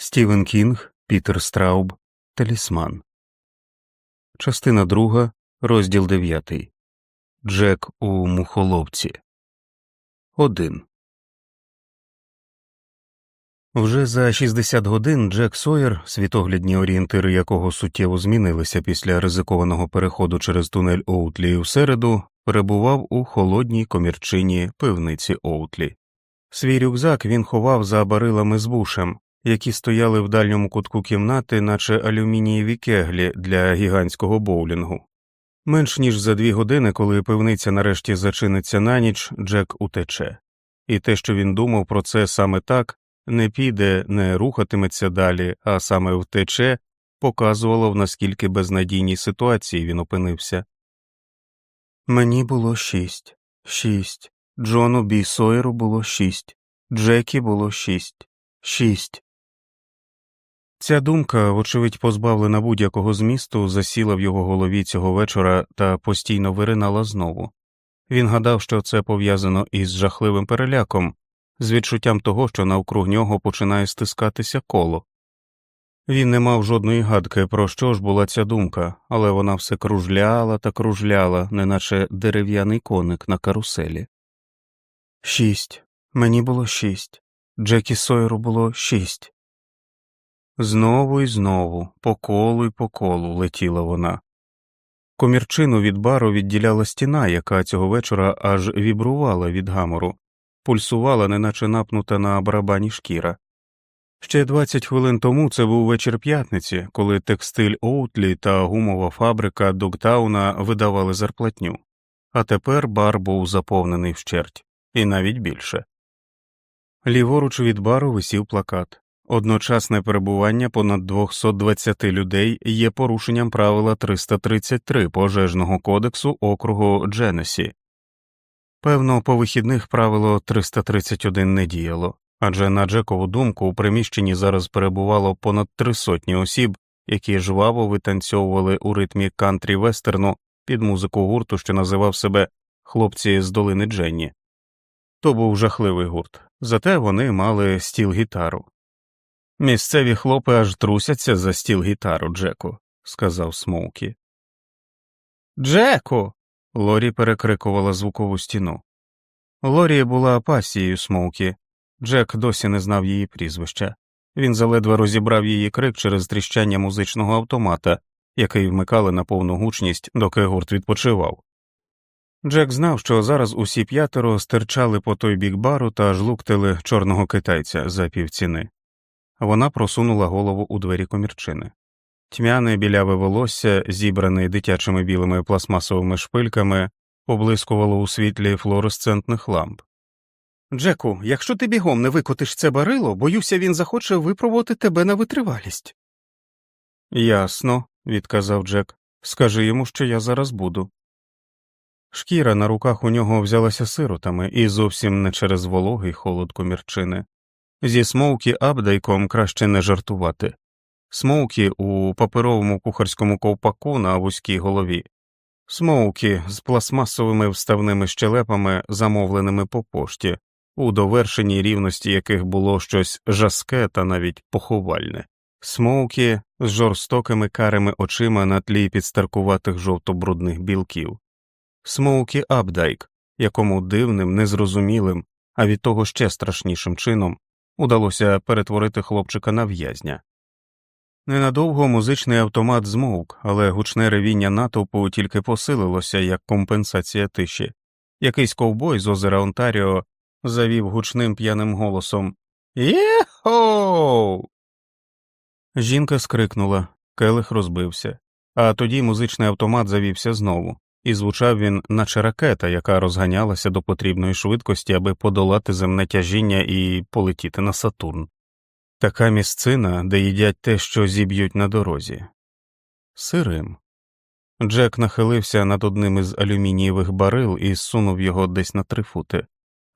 Стівен Кінг, Пітер Страуб, Талісман. Частина друга, розділ дев'ятий. Джек у мухоловці. Один. Вже за 60 годин Джек Сойер, світоглядні орієнтири якого суттєво змінилися після ризикованого переходу через тунель Оутлі у середу, перебував у холодній комірчині пивниці Оутлі. Свій рюкзак він ховав за барилами з бушем, які стояли в дальньому кутку кімнати, наче алюмінієві кеглі для гігантського боулінгу. Менш ніж за дві години, коли пивниця нарешті зачиниться на ніч, Джек утече, і те, що він думав про це саме так, не піде, не рухатиметься далі, а саме втече, показувало в наскільки безнадійній ситуації він опинився. Мені було шість, шість. Джону Бі Сойеру було шість, Джекі було шість, шість. Ця думка, вочевидь, позбавлена будь-якого змісту, засіла в його голові цього вечора та постійно виринала знову. Він гадав, що це пов'язано із жахливим переляком, з відчуттям того, що навкруг нього починає стискатися коло. Він не мав жодної гадки, про що ж була ця думка, але вона все кружляла та кружляла, неначе дерев'яний коник на каруселі. Шість. Мені було шість. Джекі Сойеру було шість. Знову і знову, по колу й по колу летіла вона. Комірчину від бару відділяла стіна, яка цього вечора аж вібрувала від гамору, пульсувала, неначе напнута на барабані шкіра. Ще 20 хвилин тому це був вечір п'ятниці, коли текстиль Оутлі та гумова фабрика Догтауна видавали зарплатню, а тепер бар був заповнений вщерть, і навіть більше. Ліворуч від бару висів плакат Одночасне перебування понад 220 людей є порушенням правила 333 пожежного кодексу округу Дженесі. Певно, по вихідних правило 331 не діяло, адже на Джекову думку у приміщенні зараз перебувало понад три сотні осіб, які жваво витанцьовували у ритмі кантрі вестерну під музику гурту, що називав себе Хлопці з долини Дженні. То був жахливий гурт, зате вони мали стіл гітару. Місцеві хлопи аж трусяться за стіл гітару, Джеку, сказав Смоукі. Джеку. Лорі перекрикувала звукову стіну. Лорі була пасією Смоукі. Джек досі не знав її прізвища. Він заледве розібрав її крик через тріщання музичного автомата, який вмикали на повну гучність, доки гурт відпочивав. Джек знав, що зараз усі п'ятеро стирчали по той бік бару та жлуктили чорного китайця за півціни. Вона просунула голову у двері комірчини. Тьмяне біляве волосся, зібране дитячими білими пластмасовими шпильками, поблискувало у світлі флуоресцентних ламп. Джеку, якщо ти бігом не викотиш це барило, боюся, він захоче випробувати тебе на витривалість. Ясно, відказав Джек. Скажи йому, що я зараз буду. Шкіра на руках у нього взялася сиротами і зовсім не через вологий холод комірчини. Зі смоукі абдайком краще не жартувати. Смоукі у паперовому кухарському ковпаку на вузькій голові, смоукі з пластмасовими вставними щелепами, замовленими по пошті, у довершеній рівності яких було щось жаске та навіть поховальне, смоукі з жорстокими карими очима на тлі підстаркуватих жовто-брудних білків, смоукі абдайк, якому дивним, незрозумілим, а від того ще страшнішим чином удалося перетворити хлопчика на в'язня. Ненадовго музичний автомат змовк, але гучне ревіння натовпу тільки посилилося як компенсація тиші. Якийсь ковбой з озера Онтаріо завів гучним п'яним голосом Єхоу. Жінка скрикнула, келих розбився, а тоді музичний автомат завівся знову, і звучав він, наче ракета, яка розганялася до потрібної швидкості, аби подолати земне тяжіння і полетіти на Сатурн. Така місцина, де їдять те, що зіб'ють на дорозі. Сирим. Джек нахилився над одним із алюмінієвих барил і сунув його десь на три фути.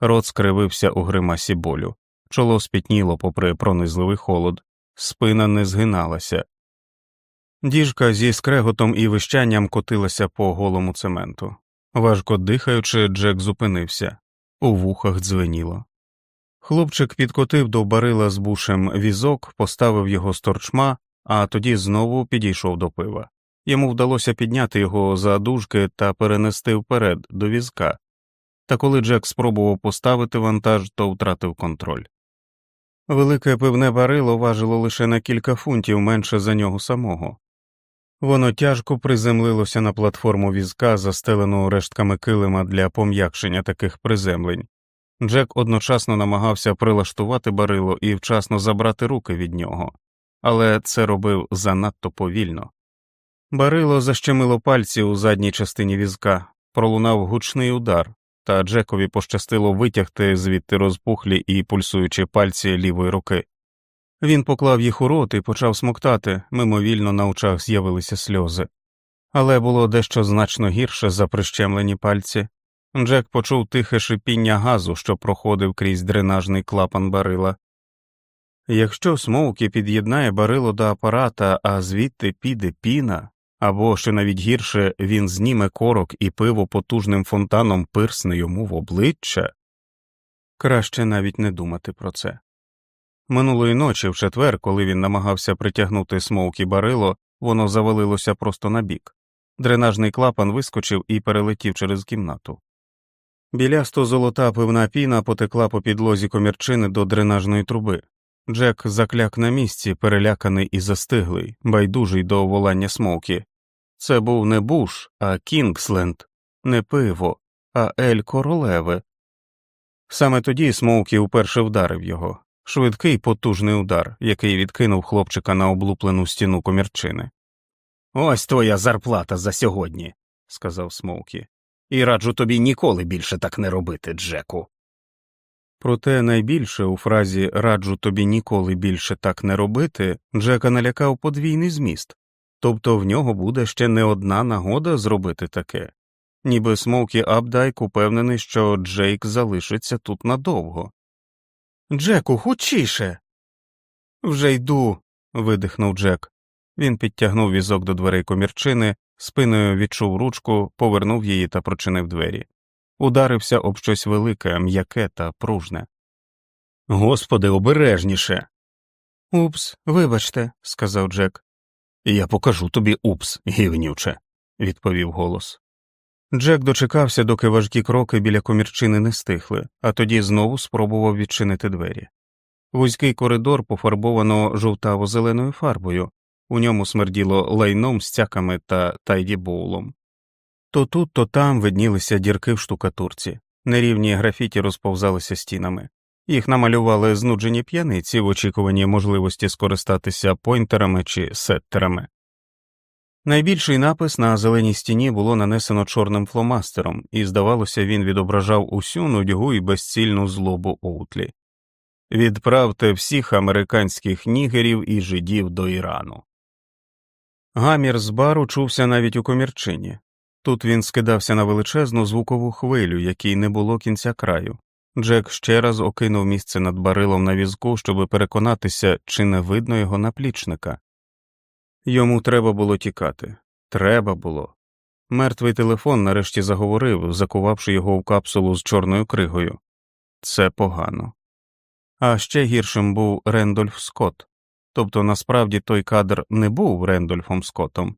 Рот скривився у гримасі болю, чоло спітніло попри пронизливий холод, спина не згиналася. Діжка зі скреготом і вищанням котилася по голому цементу. Важко дихаючи, Джек зупинився, у вухах дзвеніло. Хлопчик підкотив до барила з бушем візок, поставив його з торчма, а тоді знову підійшов до пива. Йому вдалося підняти його за дужки та перенести вперед до візка, та коли Джек спробував поставити вантаж, то втратив контроль. Велике пивне барило важило лише на кілька фунтів менше за нього самого. Воно тяжко приземлилося на платформу візка, застелену рештками килима для пом'якшення таких приземлень. Джек одночасно намагався прилаштувати барило і вчасно забрати руки від нього, але це робив занадто повільно. Барило защемило пальці у задній частині візка, пролунав гучний удар, та Джекові пощастило витягти звідти розпухлі і пульсуючі пальці лівої руки. Він поклав їх у рот і почав смоктати, мимовільно на очах з'явилися сльози. Але було дещо значно гірше за прищемлені пальці. Джек почув тихе шипіння газу, що проходив крізь дренажний клапан барила. Якщо Смоукі під'єднає барило до апарата, а звідти піде піна, або, що навіть гірше, він зніме корок і пиво потужним фонтаном пирсне йому в обличчя, краще навіть не думати про це. Минулої ночі, в четвер, коли він намагався притягнути смоукі барило, воно завалилося просто на бік. Дренажний клапан вискочив і перелетів через кімнату. Білясто золота пивна піна потекла по підлозі комірчини до дренажної труби. Джек закляк на місці, переляканий і застиглий, байдужий до волання смоукі. Це був не Буш, а Кінгсленд, не пиво, а ель королеве. Саме тоді Смоукі вперше вдарив його швидкий потужний удар, який відкинув хлопчика на облуплену стіну комірчини. Ось твоя зарплата за сьогодні, сказав Смоукі, і раджу тобі ніколи більше так не робити, Джеку. Проте найбільше у фразі раджу тобі ніколи більше так не робити Джека налякав подвійний зміст, тобто в нього буде ще не одна нагода зробити таке, ніби Смоукі Абдайк упевнений, що Джейк залишиться тут надовго. Джеку, хучіше. Вже йду. видихнув Джек. Він підтягнув візок до дверей комірчини, спиною відчув ручку, повернув її та прочинив двері. Ударився об щось велике, м'яке та пружне. Господи, обережніше. Упс, вибачте, сказав Джек. Я покажу тобі упс, гівнюче, відповів голос. Джек дочекався, доки важкі кроки біля комірчини не стихли, а тоді знову спробував відчинити двері. Вузький коридор пофарбовано жовтаво зеленою фарбою, у ньому смерділо лайном, стяками та тайдібоулом. То тут, то там виднілися дірки в штукатурці, нерівні графіті розповзалися стінами, їх намалювали знуджені п'яниці в очікуванні можливості скористатися пойнтерами чи сеттерами. Найбільший напис на зеленій стіні було нанесено чорним фломастером, і, здавалося, він відображав усю нудьгу і безцільну злобу Оутлі. Відправте всіх американських нігерів і жидів до Ірану. Гамір з бару чувся навіть у комірчині. Тут він скидався на величезну звукову хвилю, якій не було кінця краю. Джек ще раз окинув місце над барилом на візку, щоб переконатися, чи не видно його наплічника. Йому треба було тікати. Треба було. Мертвий телефон нарешті заговорив, закувавши його в капсулу з чорною кригою. Це погано. А ще гіршим був Рендольф Скотт. Тобто насправді той кадр не був Рендольфом Скоттом,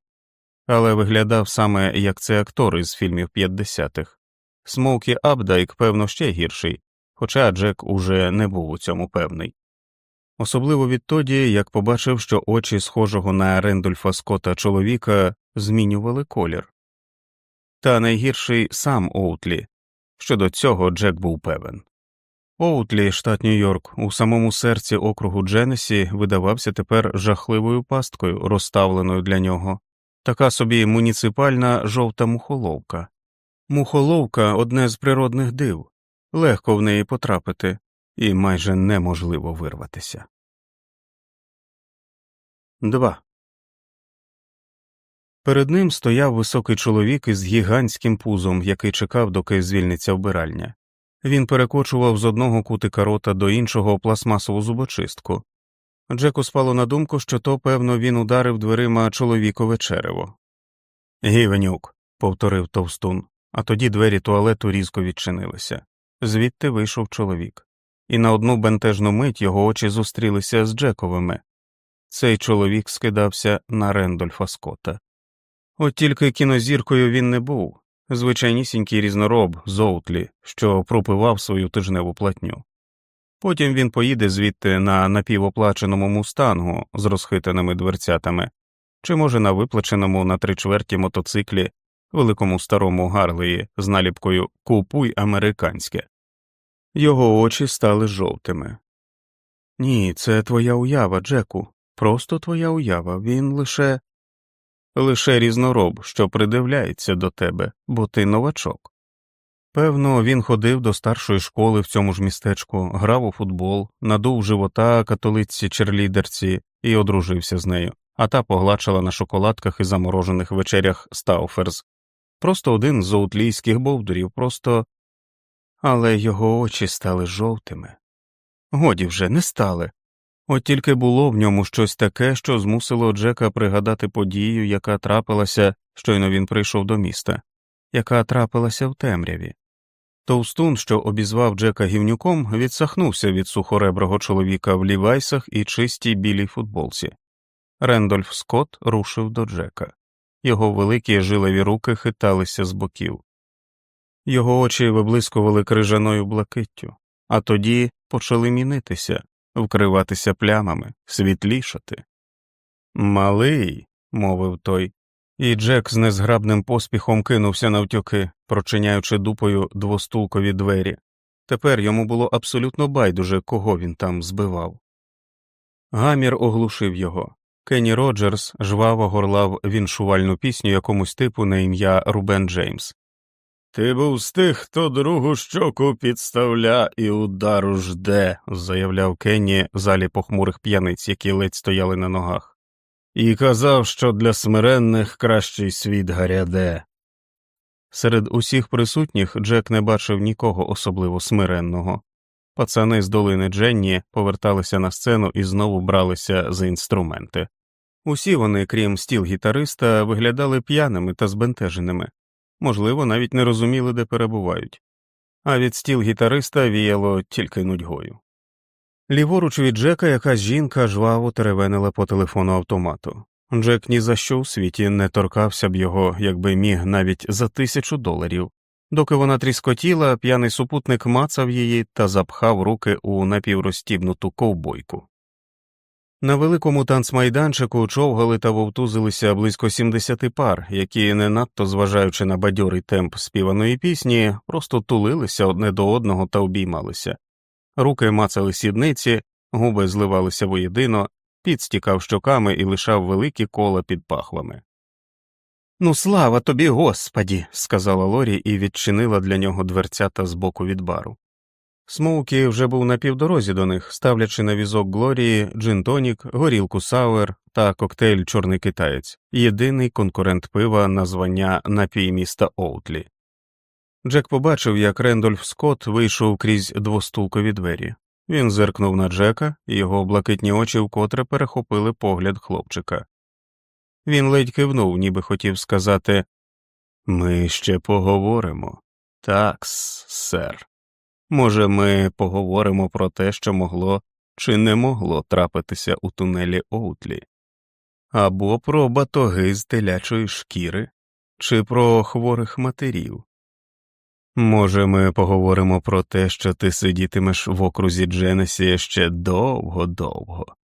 але виглядав саме як цей актор із фільмів 50-х. Смоукі Абдайк, певно, ще гірший, хоча Джек уже не був у цьому певний особливо відтоді, як побачив, що очі схожого на Рендольфа Скотта чоловіка змінювали колір. Та найгірший сам Оутлі. Щодо цього Джек був певен. Оутлі, штат Нью-Йорк, у самому серці округу Дженесі видавався тепер жахливою пасткою, розставленою для нього, така собі муніципальна жовта мухоловка. Мухоловка одне з природних див, легко в неї потрапити, і майже неможливо вирватися. 2. Перед ним стояв високий чоловік із гігантським пузом, який чекав, доки звільниться вбиральня. Він перекочував з одного кутика рота до іншого пластмасову зубочистку. Джеку спало на думку, що то, певно, він ударив дверима чоловікове черево. Гівенюк, повторив товстун, а тоді двері туалету різко відчинилися. Звідти вийшов чоловік. І на одну бентежну мить його очі зустрілися з Джековими. Цей чоловік скидався на Рендольфа Скотта. От тільки кінозіркою він не був, звичайнісінький різнороб Зоутлі, що пропивав свою тижневу платню. Потім він поїде звідти на напівоплаченому мустангу з розхитаними дверцятами, чи, може, на виплаченому на три чверті мотоциклі, великому старому Гарлеї з наліпкою Купуй американське. Його очі стали жовтими. Ні, це твоя уява, Джеку, просто твоя уява, він лише лише різнороб, що придивляється до тебе, бо ти новачок. Певно, він ходив до старшої школи в цьому ж містечку, грав у футбол, надув живота католиці черлідерці і одружився з нею, а та погладшала на шоколадках і заморожених вечерях Стауферс. Просто один з зоутлійських бовдурів, просто. Але його очі стали жовтими. Годі вже не стали. От тільки було в ньому щось таке, що змусило Джека пригадати подію, яка трапилася, щойно він прийшов до міста, яка трапилася в темряві. Товстун, що обізвав Джека гівнюком, відсахнувся від сухореброго чоловіка в лівайсах і чистій білій футболці. Рендольф Скотт рушив до Джека. Його великі жилеві руки хиталися з боків. Його очі виблискували крижаною блакиттю, а тоді почали мінитися, вкриватися плямами, світлішати. Малий, мовив той, і Джек з незграбним поспіхом кинувся навтюки, прочиняючи дупою двостулкові двері. Тепер йому було абсолютно байдуже, кого він там збивав. Гамір оглушив його. Кенні Роджерс жваво горлав віншувальну пісню якомусь типу на ім'я Рубен Джеймс. Ти був з тих, хто другу щоку підставля і удару жде, заявляв Кенні залі похмурих п'яниць, які ледь стояли на ногах, і казав, що для смиренних кращий світ гаряде. Серед усіх присутніх Джек не бачив нікого особливо смиренного. Пацани з долини Дженні поверталися на сцену і знову бралися за інструменти. Усі вони, крім стіл гітариста, виглядали п'яними та збентеженими, можливо, навіть не розуміли, де перебувають, а від стіл гітариста віяло тільки нудьгою. Ліворуч від Джека якась жінка жваво теревенила по телефону автомату. Джек ні за що у світі не торкався б його, якби міг навіть за тисячу доларів. Доки вона тріскотіла, п'яний супутник мацав її та запхав руки у напіврозтібнуту ковбойку. На великому танцмайданчику човгали та вовтузилися близько 70 пар, які, не надто зважаючи на бадьорий темп співаної пісні, просто тулилися одне до одного та обіймалися. Руки мацали сідниці, губи зливалися воєдино, піт стікав щоками і лишав великі кола під пахвами. Ну, слава тобі, господі, сказала Лорі і відчинила для нього дверцята збоку від бару. Смоукі вже був на півдорозі до них, ставлячи на візок Глорії, джин-тонік, горілку Сауер та коктейль Чорний китаєць, єдиний конкурент пива на звання напій міста Оутлі. Джек побачив, як Рендольф Скотт вийшов крізь двостулкові двері. Він зиркнув на Джека, і його блакитні очі вкотре перехопили погляд хлопчика. Він ледь кивнув, ніби хотів сказати Ми ще поговоримо. Так, сер. Може, ми поговоримо про те, що могло чи не могло трапитися у тунелі Оутлі, або про батоги з телячої шкіри, чи про хворих матерів. Може, ми поговоримо про те, що ти сидітимеш в окрузі Дженесі ще довго довго,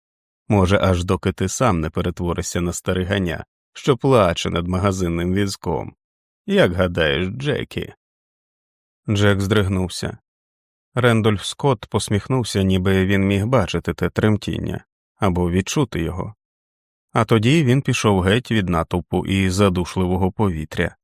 може, аж доки ти сам не перетворишся на стариганя, що плаче над магазинним візком. Як гадаєш, Джекі? Джек здригнувся. Рендольф Скотт посміхнувся, ніби він міг бачити те тремтіння або відчути його. А тоді він пішов геть від натовпу і задушливого повітря.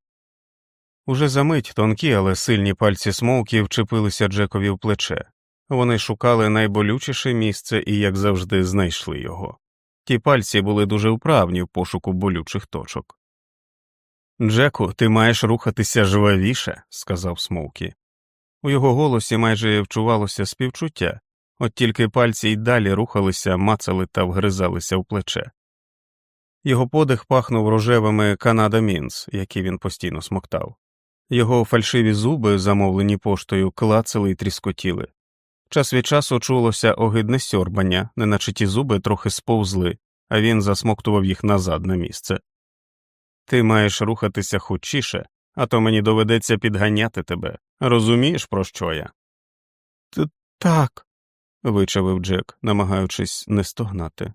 Уже за мить тонкі, але сильні пальці смоукі вчепилися Джекові в плече. Вони шукали найболючіше місце і, як завжди, знайшли його. Ті пальці були дуже вправні в пошуку болючих точок. Джеку, ти маєш рухатися жвавіше, сказав Смоукі. У його голосі майже вчувалося співчуття, от тільки пальці й далі рухалися, мацали та вгризалися в плече. Його подих пахнув рожевими Канада Мінс, які він постійно смоктав. Його фальшиві зуби, замовлені поштою, клацали й тріскотіли. Час від часу чулося огидне сьорбання, неначе ті зуби трохи сповзли, а він засмоктував їх назад на місце. Ти маєш рухатися хутчіше, а то мені доведеться підганяти тебе. Розумієш, про що я? Т так. вичавив Джек, намагаючись не стогнати.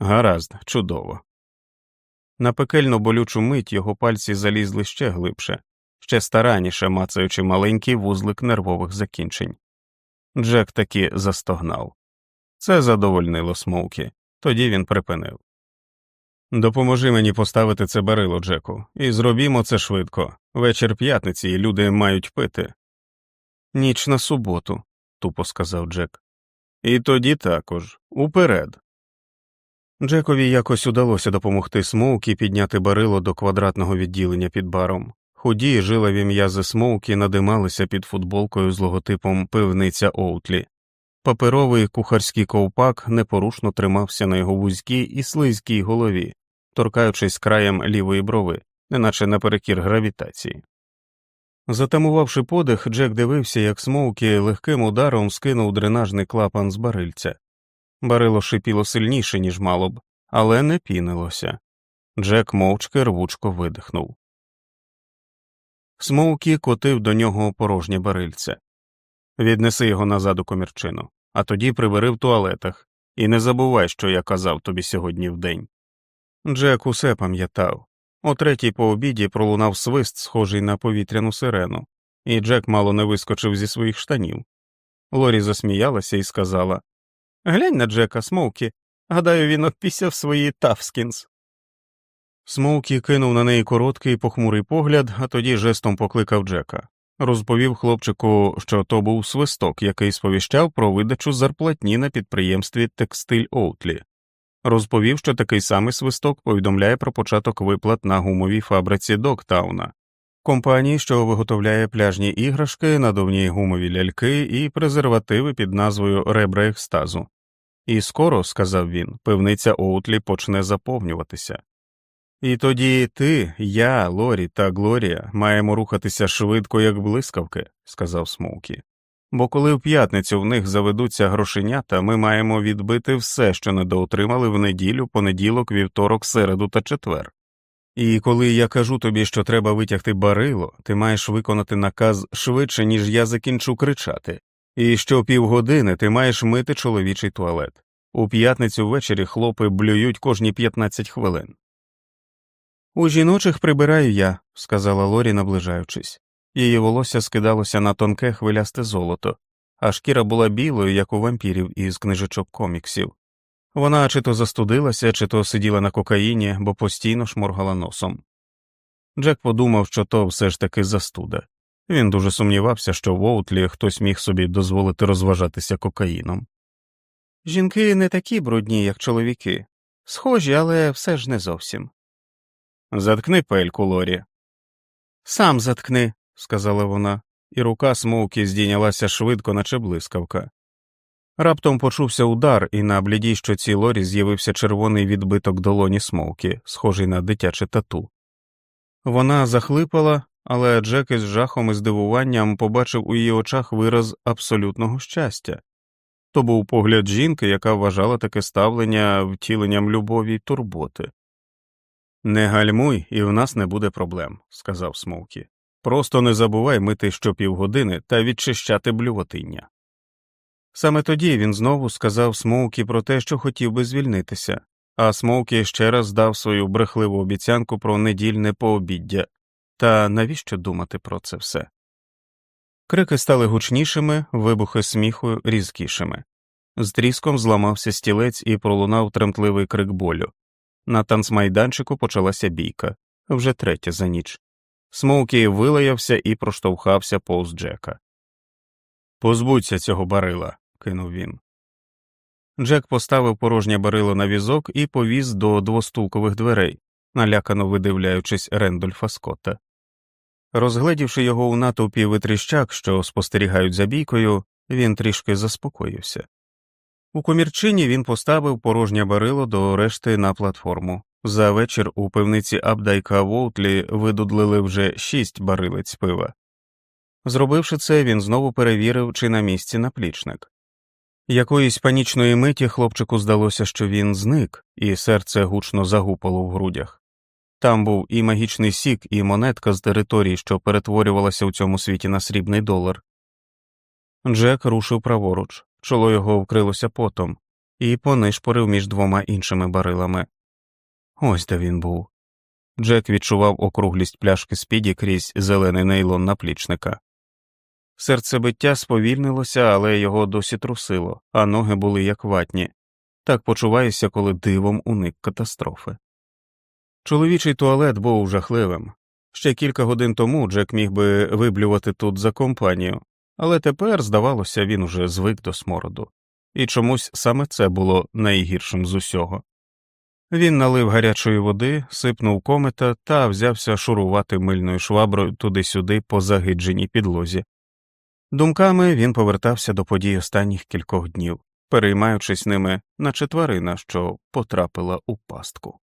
Гаразд, чудово. На пекельно болючу мить його пальці залізли ще глибше, ще старанніше мацаючи маленький вузлик нервових закінчень. Джек таки застогнав. Це задовольнило Смоукі, тоді він припинив. Допоможи мені поставити це барило, Джеку, і зробімо це швидко. Вечір п'ятниці і люди мають пити. Ніч на суботу, тупо сказав Джек. І тоді також уперед. Джекові якось удалося допомогти Смоукі підняти барило до квадратного відділення під баром. Худі жилові м'язи Смоукі надималися під футболкою з логотипом пивниця Оутлі. Паперовий кухарський ковпак непорушно тримався на його вузькій і слизькій голові, торкаючись краєм лівої брови, неначе наперекір гравітації. Затамувавши подих, Джек дивився, як Смоукі легким ударом скинув дренажний клапан з барильця. Барило шипіло сильніше, ніж мало б, але не пінилося. Джек мовчки рвучко видихнув. Смоукі котив до нього порожнє барильце. Віднеси його назад у комірчину, а тоді прибери в туалетах, і не забувай, що я казав тобі сьогодні вдень. Джек усе пам'ятав. О третій по обіді пролунав свист, схожий на повітряну сирену, і Джек мало не вискочив зі своїх штанів. Лорі засміялася і сказала Глянь на Джека, Смоукі. Гадаю, він обпісяв свої Тафскінс. Смоукі кинув на неї короткий похмурий погляд, а тоді жестом покликав Джека. Розповів хлопчику, що то був свисток, який сповіщав про видачу зарплатні на підприємстві Текстиль Оутлі. Розповів, що такий самий свисток повідомляє про початок виплат на гумовій фабриці Доктауна, компанії, що виготовляє пляжні іграшки, надувні гумові ляльки і презервативи під назвою Ребра екстазу. І скоро, сказав він, пивниця Оутлі почне заповнюватися. І тоді ти, я, Лорі та Глорія маємо рухатися швидко, як блискавки, сказав Смоукі. Бо коли в п'ятницю в них заведуться грошенята, ми маємо відбити все, що недоотримали в неділю, понеділок, вівторок, середу та четвер. І коли я кажу тобі, що треба витягти барило, ти маєш виконати наказ швидше, ніж я закінчу кричати, і що півгодини ти маєш мити чоловічий туалет. У п'ятницю ввечері хлопи блюють кожні 15 хвилин. У жіночих прибираю я, сказала Лорі, наближаючись. Її волосся скидалося на тонке хвилясте золото, а шкіра була білою, як у вампірів із книжечок коміксів. Вона чи то застудилася, чи то сиділа на кокаїні, бо постійно шморгала носом. Джек подумав, що то все ж таки застуда. Він дуже сумнівався, що в Оутлі хтось міг собі дозволити розважатися кокаїном. Жінки не такі брудні, як чоловіки, схожі, але все ж не зовсім. Заткни пельку, Лорі. Сам заткни, сказала вона, і рука смовки здійнялася швидко, наче блискавка. Раптом почувся удар, і на блідій щоці Лорі з'явився червоний відбиток долоні смовки, схожий на дитяче тату. Вона захлипала, але Джек із жахом і здивуванням побачив у її очах вираз абсолютного щастя. То був погляд жінки, яка вважала таке ставлення втіленням любові й турботи. Не гальмуй, і в нас не буде проблем, сказав Смоукі. Просто не забувай мити щопівгодини та відчищати блювотиння. Саме тоді він знову сказав Смоукі про те, що хотів би звільнитися, а Смоукі ще раз дав свою брехливу обіцянку про недільне пообіддя, та навіщо думати про це все? Крики стали гучнішими, вибухи сміху різкішими. З тріском зламався стілець і пролунав тремтливий крик болю. На танцмайданчику почалася бійка вже третя за ніч. Смоукі вилаявся і проштовхався повз Джека. Позбудься цього барила, кинув він. Джек поставив порожнє барило на візок і повіз до двостулкових дверей, налякано видивляючись Рендольфа Скотта. Розгледівши його у натовпі витріщак, що спостерігають за бійкою, він трішки заспокоївся. У комірчині він поставив порожнє барило до решти на платформу. За вечір у пивниці Абдайка Воутлі видудлили вже шість барилець пива. Зробивши це, він знову перевірив, чи на місці наплічник. Якоїсь панічної миті хлопчику здалося, що він зник, і серце гучно загупало в грудях. Там був і магічний сік, і монетка з території, що перетворювалася у цьому світі на срібний долар. Джек рушив праворуч, чоло його вкрилося потом, і понишпорив між двома іншими барилами. Ось де він був. Джек відчував округлість пляшки спіді крізь зелений нейлон наплічника. Серцебиття сповільнилося, але його досі трусило, а ноги були як ватні. Так почуваєшся, коли дивом уник катастрофи. Чоловічий туалет був жахливим. Ще кілька годин тому Джек міг би виблювати тут за компанію, але тепер, здавалося, він уже звик до смороду, і чомусь саме це було найгіршим з усього. Він налив гарячої води, сипнув комета та взявся шурувати мильною шваброю туди-сюди по загидженій підлозі. Думками він повертався до подій останніх кількох днів, переймаючись ними, наче тварина, що потрапила у пастку.